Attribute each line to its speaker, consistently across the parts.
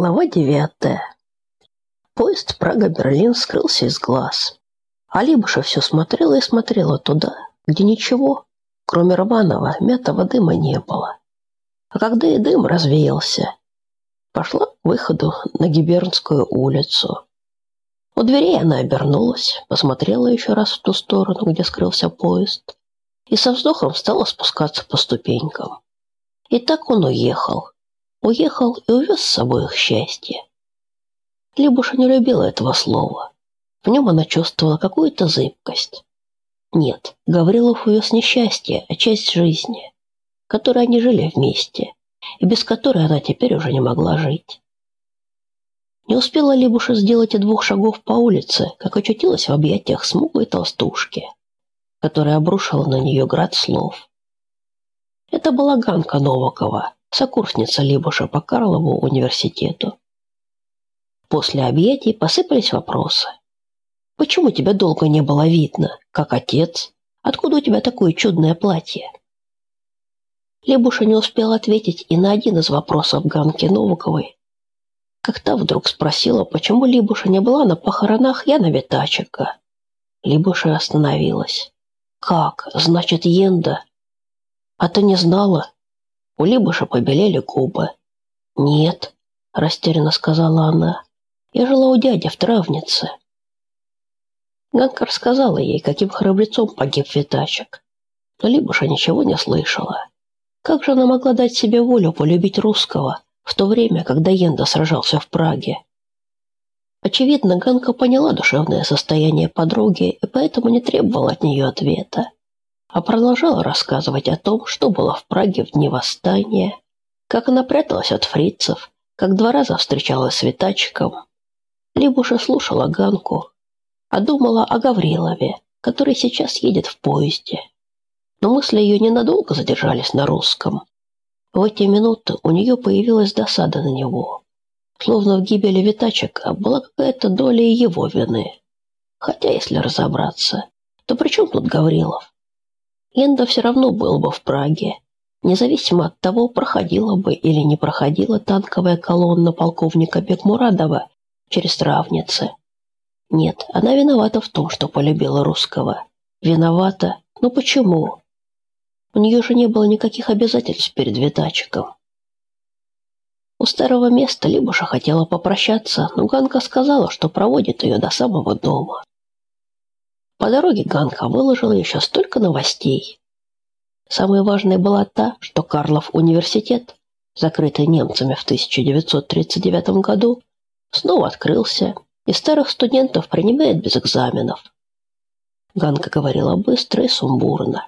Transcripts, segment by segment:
Speaker 1: Глава девятая. Поезд Прага-Берлин скрылся из глаз. А Либуша все смотрела и смотрела туда, где ничего, кроме рваного, мятого дыма не было. А когда и дым развеялся, пошла к выходу на Гибернскую улицу. У дверей она обернулась, посмотрела еще раз в ту сторону, где скрылся поезд, и со вздохом стала спускаться по ступенькам. И так он уехал, Уехал и увез с собой их счастье. Лебуша не любила этого слова. В нем она чувствовала какую-то зыбкость. Нет, Гаврилов увез не счастье, а часть жизни, которой они жили вместе, и без которой она теперь уже не могла жить. Не успела Лебуша сделать и двух шагов по улице, как очутилась в объятиях смуглой толстушки, которая обрушила на нее град слов. Это была Ганка Новакова, сокурсница Либуша по Карлову университету. После объятий посыпались вопросы. «Почему тебя долго не было видно? Как отец? Откуда у тебя такое чудное платье?» Лебуша не успел ответить и на один из вопросов Ганки Новаковой. Как та вдруг спросила, почему Либуша не была на похоронах Яна Витачика. Либуша остановилась. «Как? Значит, Енда? А ты не знала?» У Либыша побелели губы. «Нет», — растерянно сказала она, — «я жила у дяди в травнице». Ганка рассказала ей, каким храбрецом погиб Витачек. Но Либуша ничего не слышала. Как же она могла дать себе волю полюбить русского в то время, когда Енда сражался в Праге? Очевидно, Ганка поняла душевное состояние подруги и поэтому не требовала от нее ответа а продолжала рассказывать о том, что было в Праге в дни восстания, как она пряталась от фрицев, как два раза встречалась с Витачиком. Либо уже слушала Ганку, а думала о Гаврилове, который сейчас едет в поезде. Но мысли ее ненадолго задержались на русском. В эти минуты у нее появилась досада на него. Словно в гибели Витачика была какая-то доля его вины. Хотя, если разобраться, то при чем тут Гаврилов? Ленда все равно был бы в Праге, независимо от того, проходила бы или не проходила танковая колонна полковника Бекмурадова через Травницы. Нет, она виновата в том, что полюбила русского. Виновата? Ну почему? У нее же не было никаких обязательств перед Витачиком. У старого места Либуша хотела попрощаться, но Ганка сказала, что проводит ее до самого дома. По дороге Ганка выложила еще столько новостей. Самой важной была та, что Карлов университет, закрытый немцами в 1939 году, снова открылся, и старых студентов принимает без экзаменов. Ганка говорила быстро и сумбурно.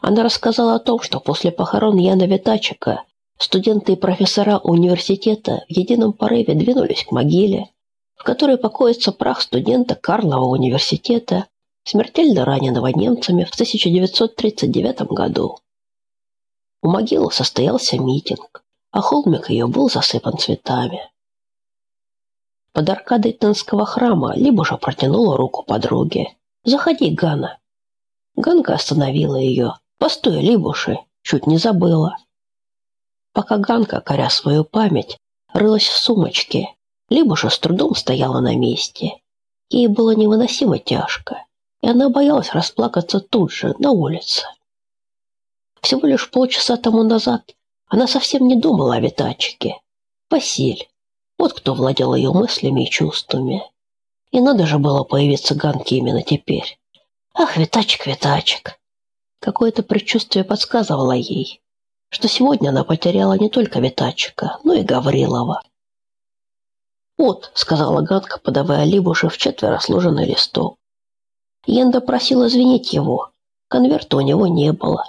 Speaker 1: Она рассказала о том, что после похорон Яна Витачика студенты и профессора университета в едином порыве двинулись к могиле, в которой покоится прах студента Карлова университета, смертельно раненого немцами в 1939 году. У могилы состоялся митинг, а холмик ее был засыпан цветами. Под аркадой Тенского храма Либуша протянула руку подруге. «Заходи, Гана». Ганка остановила ее. «Постой, Либуши, чуть не забыла». Пока Ганка, коря свою память, рылась в сумочке, либо же с трудом стояла на месте. Ей было невыносимо тяжко, и она боялась расплакаться тут же, на улице. Всего лишь полчаса тому назад она совсем не думала о Витачике. Василь. Вот кто владел ее мыслями и чувствами. И надо же было появиться Ганке именно теперь. Ах, Витачик, Витачик. Какое-то предчувствие подсказывало ей, что сегодня она потеряла не только Витачика, но и Гаврилова. «Вот», — сказала Ганка, подавая Либуше в четверо сложенный листок. Янда просил извинить его. Конверта у него не было.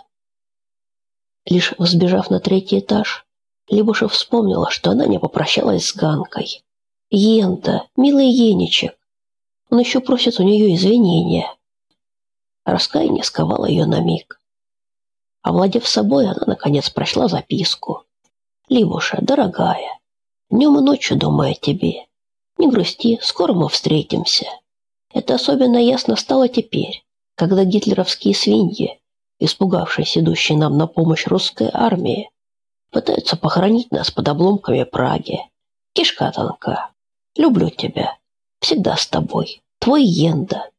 Speaker 1: Лишь взбежав на третий этаж, Либуша вспомнила, что она не попрощалась с Ганкой. «Ента, милый Еничек, он еще просит у нее извинения». Раскаяние сковало ее на миг. Овладев собой, она, наконец, прочла записку. «Либуша, дорогая, Днем и ночью думаю о тебе. Не грусти, скоро мы встретимся. Это особенно ясно стало теперь, когда гитлеровские свиньи, испугавшись идущей нам на помощь русской армии, пытаются похоронить нас под обломками Праги, Кишка тонка. Люблю тебя. Всегда с тобой. Твой Йенда.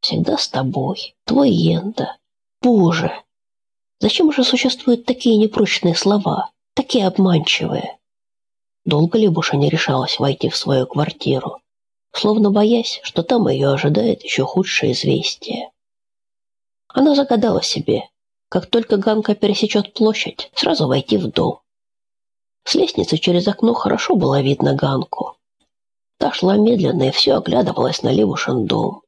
Speaker 1: Всегда с тобой. Твой Йенда. Боже! Зачем же существуют такие непрочные слова, такие обманчивые? Долго Либуша не решалась войти в свою квартиру, словно боясь, что там ее ожидает еще худшее известие. Она загадала себе, как только Ганка пересечет площадь, сразу войти в дом. С лестницы через окно хорошо было видно Ганку. Та шла медленно и все оглядывалась на Левушин дом.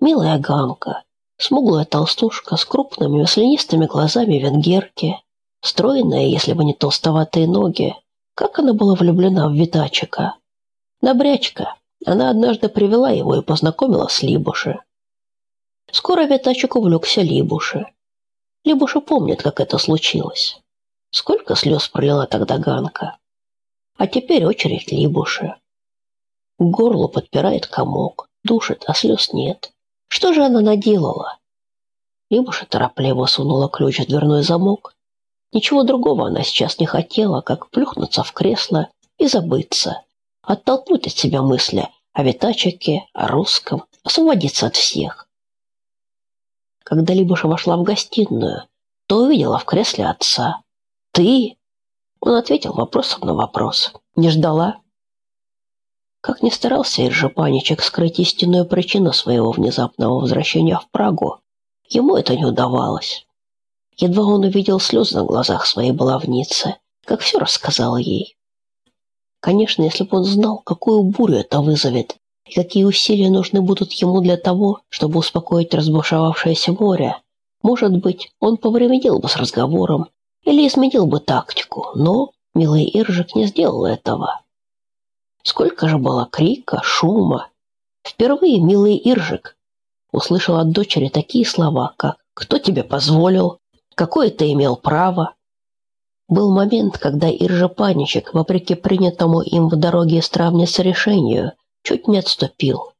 Speaker 1: Милая Ганка, смуглая толстушка с крупными маслянистыми глазами венгерки, стройная, если бы не толстоватые ноги, как она была влюблена в Витачика. Добрячка, она однажды привела его и познакомила с Либуши. Скоро Витачик увлекся Либуши. Либуша помнит, как это случилось. Сколько слез пролила тогда Ганка. А теперь очередь Либуши. К горлу подпирает комок, душит, а слез нет. Что же она наделала? Либуша торопливо сунула ключ в дверной замок. Ничего другого она сейчас не хотела, как плюхнуться в кресло и забыться, оттолкнуть от себя мысли о Витачике, о русском, освободиться от всех. Когда Либуша вошла в гостиную, то увидела в кресле отца. «Ты?» Он ответил вопросом на вопрос. «Не ждала?» Как ни старался Иржи Паничек скрыть истинную причину своего внезапного возвращения в Прагу, ему это не удавалось. Едва он увидел слезы на глазах своей баловницы, как все рассказал ей. Конечно, если бы он знал, какую бурю это вызовет, и какие усилия нужны будут ему для того, чтобы успокоить разбушевавшееся море, может быть, он повременил бы с разговором или изменил бы тактику, но милый Иржик не сделал этого. Сколько же было крика, шума. Впервые милый Иржик услышал от дочери такие слова, как «Кто тебе позволил?», «Какое ты имел право?». Был момент, когда Иржа Паничек, вопреки принятому им в дороге из травницы решению, чуть не отступил.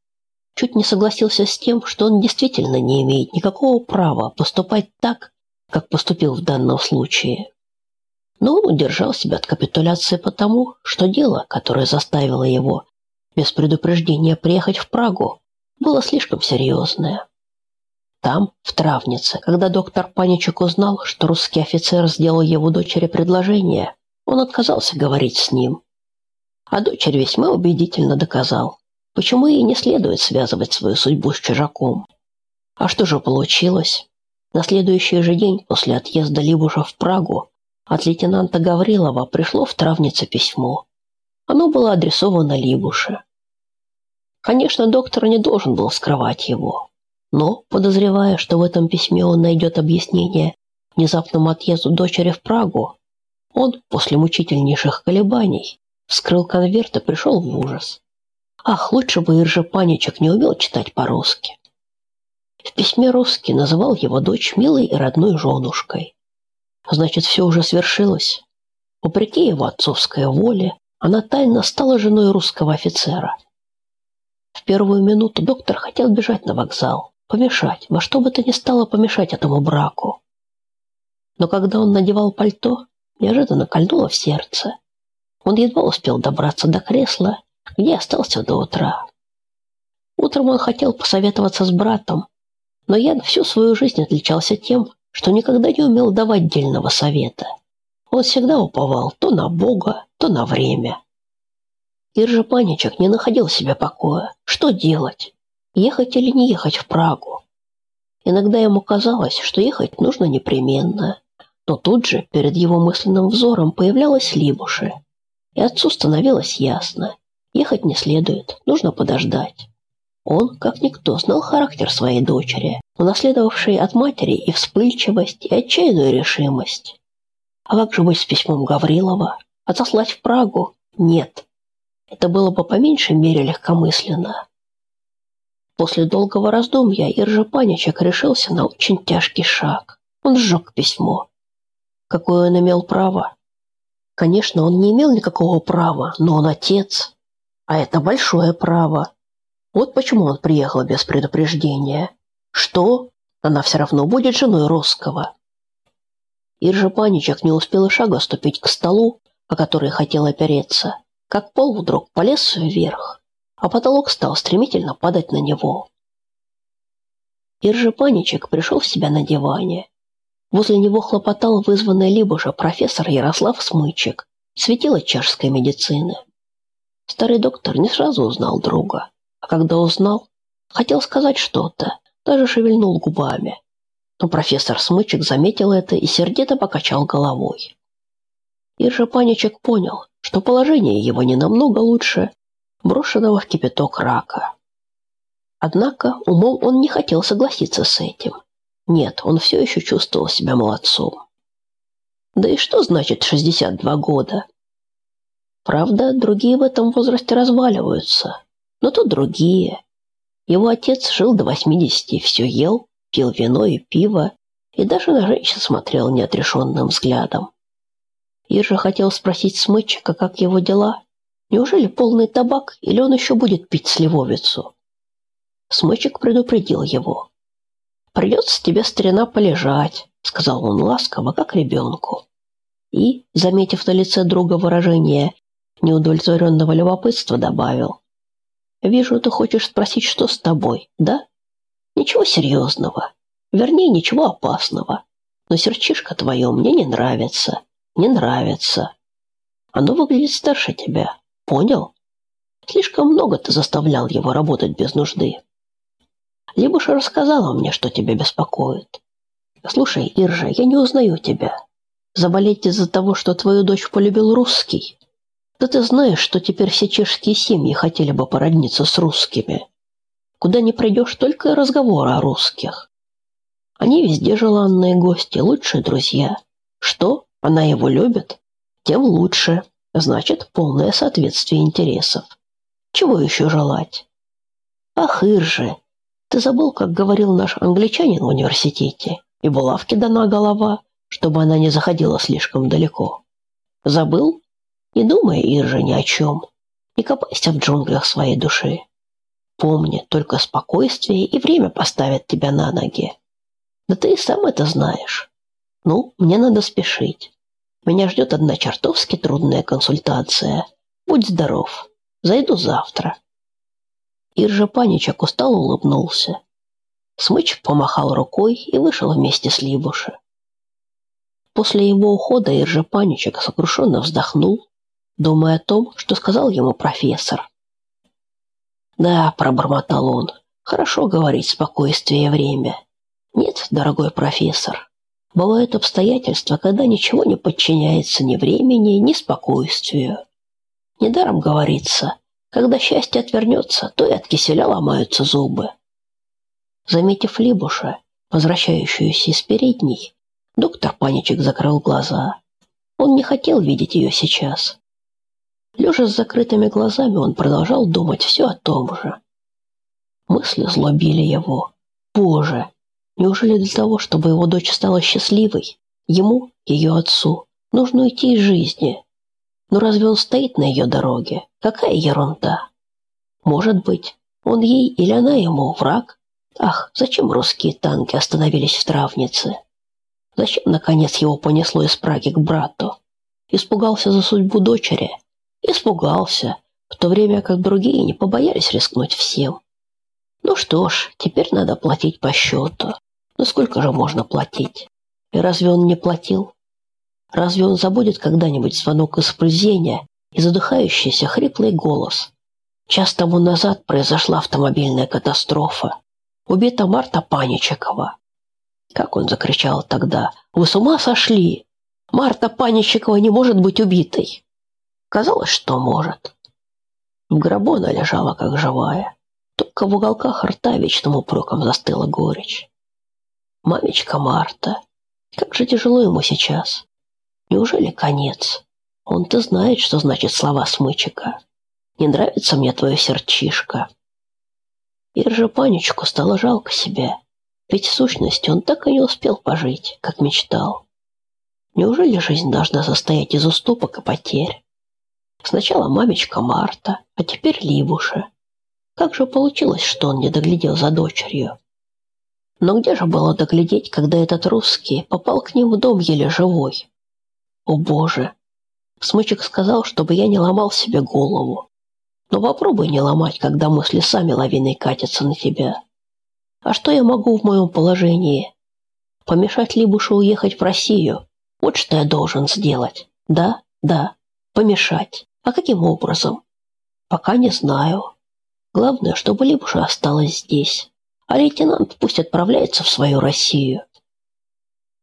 Speaker 1: Чуть не согласился с тем, что он действительно не имеет никакого права поступать так, как поступил в данном случае. Но он удержал себя от капитуляции потому, что дело, которое заставило его без предупреждения приехать в Прагу, было слишком серьезное. Там, в травнице, когда доктор Паничек узнал, что русский офицер сделал его дочери предложение, он отказался говорить с ним. А дочерь весьма убедительно доказал, почему ей не следует связывать свою судьбу с чужаком. А что же получилось? На следующий же день после отъезда Либуша в Прагу от лейтенанта Гаврилова пришло в травнице письмо. Оно было адресовано Либуше. Конечно, доктор не должен был скрывать его. Но, подозревая, что в этом письме он найдет объяснение внезапному отъезду дочери в Прагу, он, после мучительнейших колебаний, вскрыл конверт и пришел в ужас. Ах, лучше бы Иржа Паничек не умел читать по-русски. В письме русский называл его дочь милой и родной женушкой. Значит, все уже свершилось. Вопреки его отцовской воле, она тайно стала женой русского офицера. В первую минуту доктор хотел бежать на вокзал, помешать, во что бы то ни стало помешать этому браку. Но когда он надевал пальто, неожиданно кольнуло в сердце. Он едва успел добраться до кресла, где остался до утра. Утром он хотел посоветоваться с братом, но Ян всю свою жизнь отличался тем, что никогда не умел давать дельного совета. Он всегда уповал то на Бога, то на время. Иржа Паничек не находил себе покоя. Что делать? Ехать или не ехать в Прагу? Иногда ему казалось, что ехать нужно непременно. Но тут же перед его мысленным взором появлялась Либуши. И отцу становилось ясно. Ехать не следует, нужно подождать. Он, как никто, знал характер своей дочери, унаследовавшей от матери и вспыльчивость, и отчаянную решимость. А как же быть с письмом Гаврилова? Отослать в Прагу? Нет. Это было бы по меньшей мере легкомысленно. После долгого раздумья Иржа Паничек решился на очень тяжкий шаг. Он сжег письмо. Какое он имел право? Конечно, он не имел никакого права, но он отец. А это большое право. Вот почему он приехал без предупреждения. Что? Она все равно будет женой русского. Иржа Паничек не успел и шага ступить к столу, о который хотел опереться, как пол вдруг полез вверх, а потолок стал стремительно падать на него. Иржи Паничек пришел в себя на диване. Возле него хлопотал вызванный либо же профессор Ярослав Смычек, светило чешской медицины. Старый доктор не сразу узнал друга, а когда узнал, хотел сказать что-то, даже шевельнул губами. Но профессор Смычек заметил это и сердито покачал головой. Иржа Паничек понял, что положение его не намного лучше брошенного в кипяток рака. Однако умом он не хотел согласиться с этим. Нет, он все еще чувствовал себя молодцом. Да и что значит 62 года? Правда, другие в этом возрасте разваливаются. Но то другие. Его отец жил до 80, все ел, пил вино и пиво, и даже на женщин смотрел неотрешенным взглядом. Иржа хотел спросить Смычика, как его дела. Неужели полный табак, или он еще будет пить сливовицу? Смычик предупредил его. «Придется тебе, старина, полежать», — сказал он ласково, как ребенку. И, заметив на лице друга выражение неудовлетворенного любопытства, добавил. «Вижу, ты хочешь спросить, что с тобой, да? Ничего серьезного. Вернее, ничего опасного. Но серчишка твое мне не нравится. Не нравится. Оно выглядит старше тебя. Понял? Слишком много ты заставлял его работать без нужды. Либуша рассказала мне, что тебя беспокоит. Слушай, Иржа, я не узнаю тебя. Заболеть из-за того, что твою дочь полюбил русский? Да ты знаешь, что теперь все чешские семьи хотели бы породниться с русскими. Куда не придешь, только разговоры о русских. Они везде желанные гости, лучшие друзья. Что? Она его любит? Тем лучше. Значит, полное соответствие интересов. Чего еще желать? Ах, Ирже, ты забыл, как говорил наш англичанин в университете, и булавки дана голова, чтобы она не заходила слишком далеко. Забыл? Не думай, Иржа, ни о чем. Не копайся в джунглях своей души. Помни, только спокойствие и время поставят тебя на ноги. Да ты и сам это знаешь. Ну, мне надо спешить. Меня ждет одна чертовски трудная консультация. Будь здоров. Зайду завтра. Иржа Паничек устало улыбнулся. Смыч помахал рукой и вышел вместе с Либуши. После его ухода Иржа Паничек сокрушенно вздохнул, думая о том, что сказал ему профессор. «Да», — пробормотал он, — «хорошо говорить спокойствие и время. Нет, дорогой профессор, бывают обстоятельства, когда ничего не подчиняется ни времени, ни спокойствию. Недаром говорится, когда счастье отвернется, то и от киселя ломаются зубы». Заметив Либуша, возвращающуюся из передней, доктор Паничек закрыл глаза. Он не хотел видеть ее сейчас. Лежа с закрытыми глазами, он продолжал думать все о том же. Мысли злобили его. Боже, неужели для того, чтобы его дочь стала счастливой, ему, ее отцу, нужно уйти из жизни? Но разве он стоит на ее дороге? Какая ерунда! Может быть, он ей или она ему враг? Ах, зачем русские танки остановились в травнице? Зачем, наконец, его понесло из Праги к брату? Испугался за судьбу дочери – Испугался, в то время как другие не побоялись рискнуть всем. Ну что ж, теперь надо платить по счету. Ну сколько же можно платить? И разве он не платил? Разве он забудет когда-нибудь звонок из пульзения и задыхающийся хриплый голос? Час тому назад произошла автомобильная катастрофа. Убита Марта Паничекова. Как он закричал тогда. «Вы с ума сошли? Марта Паничекова не может быть убитой!» Казалось, что может. В гробу она лежала, как живая. Только в уголках рта вечным упреком застыла горечь. Мамечка Марта, как же тяжело ему сейчас. Неужели конец? Он-то знает, что значит слова смычика. Не нравится мне твое сердчишко. Ирже Панечку стало жалко себя, ведь в сущности он так и не успел пожить, как мечтал. Неужели жизнь должна состоять из уступок и потерь? Сначала мамечка Марта, а теперь Либуша. Как же получилось, что он не доглядел за дочерью? Но где же было доглядеть, когда этот русский попал к ним в дом еле живой? О боже! Смычек сказал, чтобы я не ломал себе голову. Но попробуй не ломать, когда мысли сами лавиной катятся на тебя. А что я могу в моем положении? Помешать Либушу уехать в Россию? Вот что я должен сделать. Да, да, помешать. А каким образом? Пока не знаю. Главное, чтобы Либуша осталась здесь, а лейтенант пусть отправляется в свою Россию.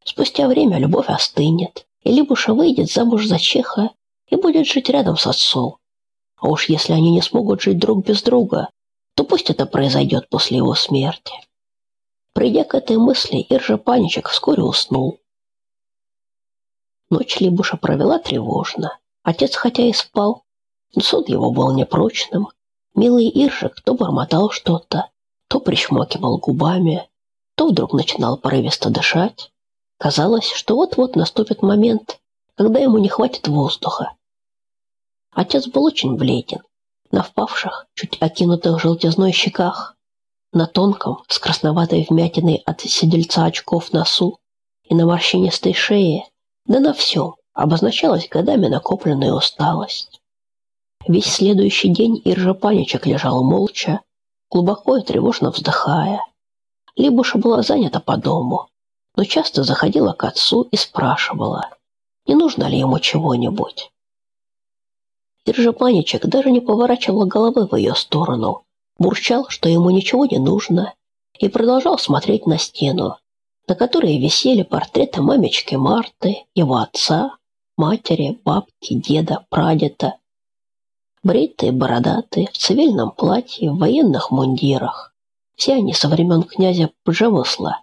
Speaker 1: Спустя время любовь остынет, и Либуша выйдет замуж за Чеха и будет жить рядом с отцом. А уж если они не смогут жить друг без друга, то пусть это произойдет после его смерти. Придя к этой мысли, Иржа Паничек вскоре уснул. Ночь Либуша провела тревожно. Отец хотя и спал, но сон его был непрочным. Милый Иржик то бормотал что-то, то причмокивал губами, то вдруг начинал порывисто дышать. Казалось, что вот-вот наступит момент, когда ему не хватит воздуха. Отец был очень бледен, на впавших, чуть окинутых желтизной щеках, на тонком, с красноватой вмятиной от сидельца очков носу и на морщинистой шее, да на всем обозначалась годами накопленная усталость. Весь следующий день Иржа Паничек лежал молча, глубоко и тревожно вздыхая. Либуша была занята по дому, но часто заходила к отцу и спрашивала, не нужно ли ему чего-нибудь. Иржа Паничек даже не поворачивал головы в ее сторону, бурчал, что ему ничего не нужно, и продолжал смотреть на стену, на которой висели портреты мамечки Марты, его отца, матери, бабки, деда, прадеда. Бритые, бородатые, в цивильном платье, в военных мундирах. Все они со времен князя Пжевысла,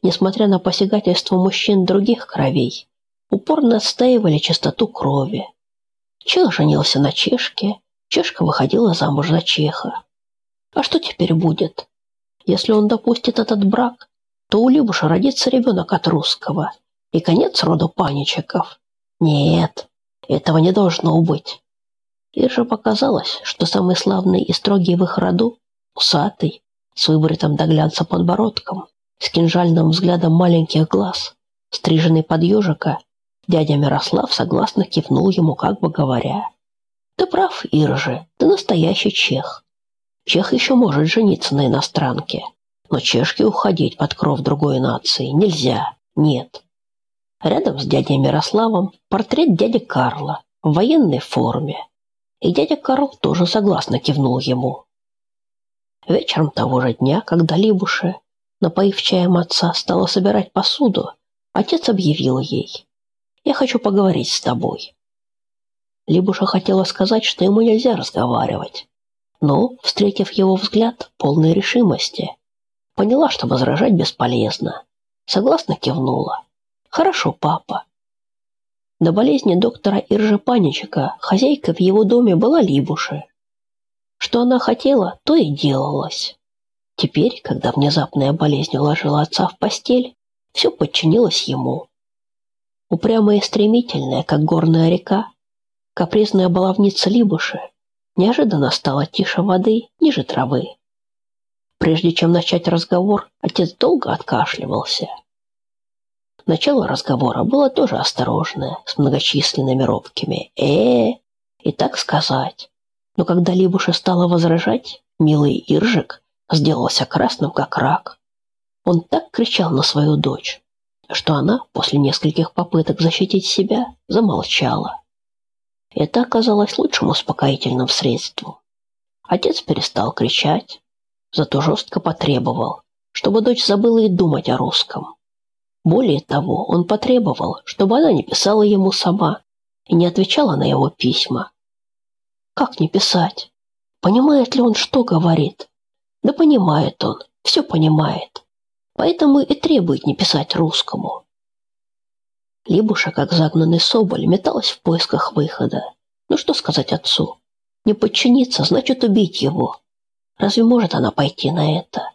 Speaker 1: несмотря на посягательство мужчин других кровей, упорно отстаивали чистоту крови. Чех женился на чешке, чешка выходила замуж за чеха. А что теперь будет? Если он допустит этот брак, то у Любуша родится ребенок от русского, и конец роду паничеков. Нет, этого не должно быть. И же показалось, что самый славный и строгий в их роду, усатый, с выбритым до глянца подбородком, с кинжальным взглядом маленьких глаз, стриженный под ежика, дядя Мирослав согласно кивнул ему, как бы говоря. «Ты прав, Иржи, ты настоящий чех. Чех еще может жениться на иностранке, но чешке уходить под кров другой нации нельзя, нет. Рядом с дядей Мирославом портрет дяди Карла в военной форме. И дядя Карл тоже согласно кивнул ему. Вечером того же дня, когда Либуша, напоив чаем отца, стала собирать посуду, отец объявил ей «Я хочу поговорить с тобой». Либуша хотела сказать, что ему нельзя разговаривать, но, встретив его взгляд, полной решимости, поняла, что возражать бесполезно. Согласно кивнула. «Хорошо, папа». До болезни доктора Иржа Паничика хозяйка в его доме была Либуши. Что она хотела, то и делалось. Теперь, когда внезапная болезнь уложила отца в постель, все подчинилось ему. Упрямая и стремительная, как горная река, капризная баловница Либуши неожиданно стала тише воды, ниже травы. Прежде чем начать разговор, отец долго откашливался. Начало разговора было тоже осторожное, с многочисленными робкими э, и так сказать. Но когда Либуша стала возражать, милый Иржик сделался красным, как рак. Он так кричал на свою дочь, что она, после нескольких попыток защитить себя, замолчала. Это оказалось лучшим успокоительным средством. Отец перестал кричать, зато жестко потребовал, чтобы дочь забыла и думать о русском. Более того, он потребовал, чтобы она не писала ему сама и не отвечала на его письма. Как не писать? Понимает ли он, что говорит? Да понимает он, все понимает. Поэтому и требует не писать русскому. Либуша, как загнанный соболь, металась в поисках выхода. Ну что сказать отцу? Не подчиниться, значит убить его. Разве может она пойти на это?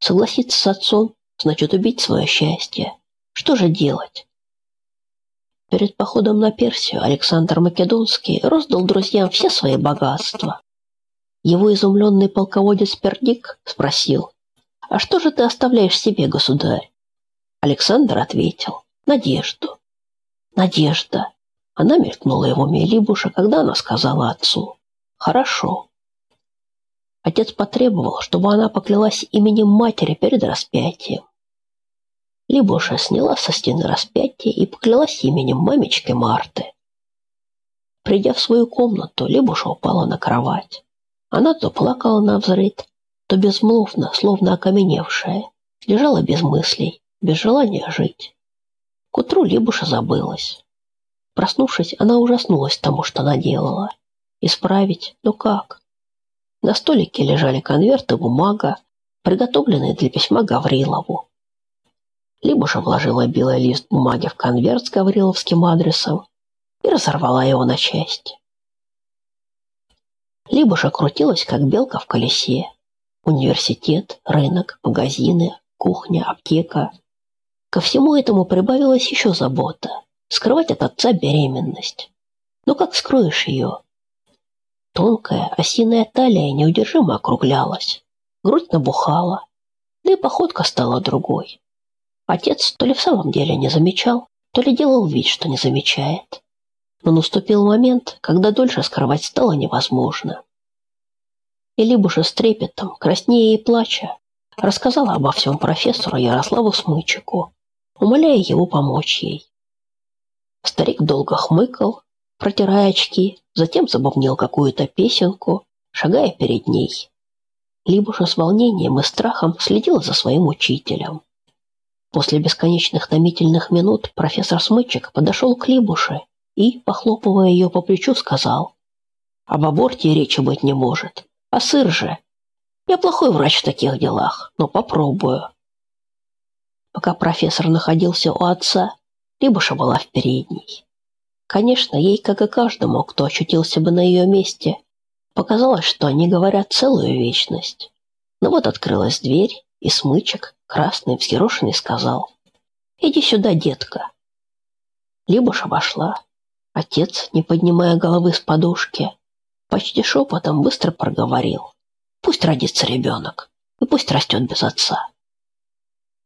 Speaker 1: Согласиться с отцом, значит убить свое счастье. Что же делать? Перед походом на Персию Александр Македонский роздал друзьям все свои богатства. Его изумленный полководец Пердик спросил, «А что же ты оставляешь себе, государь?» Александр ответил, «Надежду». «Надежда. Она мелькнула его Мелибуша, когда она сказала отцу «Хорошо». Отец потребовал, чтобы она поклялась именем матери перед распятием. Либуша сняла со стены распятие и поклялась именем мамечки Марты. Придя в свою комнату, Либуша упала на кровать. Она то плакала на взрыд, то безмолвно, словно окаменевшая, лежала без мыслей, без желания жить. К утру Либуша забылась. Проснувшись, она ужаснулась тому, что наделала. Исправить? Ну как? На столике лежали конверты, бумага, приготовленные для письма Гаврилову. Либуша вложила белый лист бумаги в конверт с гавриловским адресом и разорвала его на части. Либуша крутилась, как белка в колесе. Университет, рынок, магазины, кухня, аптека. Ко всему этому прибавилась еще забота – скрывать от отца беременность. Но как скроешь ее? Тонкая осиная талия неудержимо округлялась, грудь набухала, да и походка стала другой. Отец то ли в самом деле не замечал, то ли делал вид, что не замечает. Но наступил момент, когда дольше скрывать стало невозможно. И Либуша с трепетом, краснея и плача, рассказала обо всем профессору Ярославу Смычику, умоляя его помочь ей. Старик долго хмыкал, протирая очки, затем забубнил какую-то песенку, шагая перед ней. Либуша с волнением и страхом следила за своим учителем. После бесконечных томительных минут профессор Смычек подошел к Либуше и, похлопывая ее по плечу, сказал, «Об аборте речи быть не может. А сыр же? Я плохой врач в таких делах, но попробую». Пока профессор находился у отца, Либуша была в передней. Конечно, ей, как и каждому, кто очутился бы на ее месте, показалось, что они говорят целую вечность. Но вот открылась дверь, и смычек, красный, взъерошенный, сказал, «Иди сюда, детка». Либуша вошла. Отец, не поднимая головы с подушки, почти шепотом быстро проговорил. «Пусть родится ребенок, и пусть растет без отца».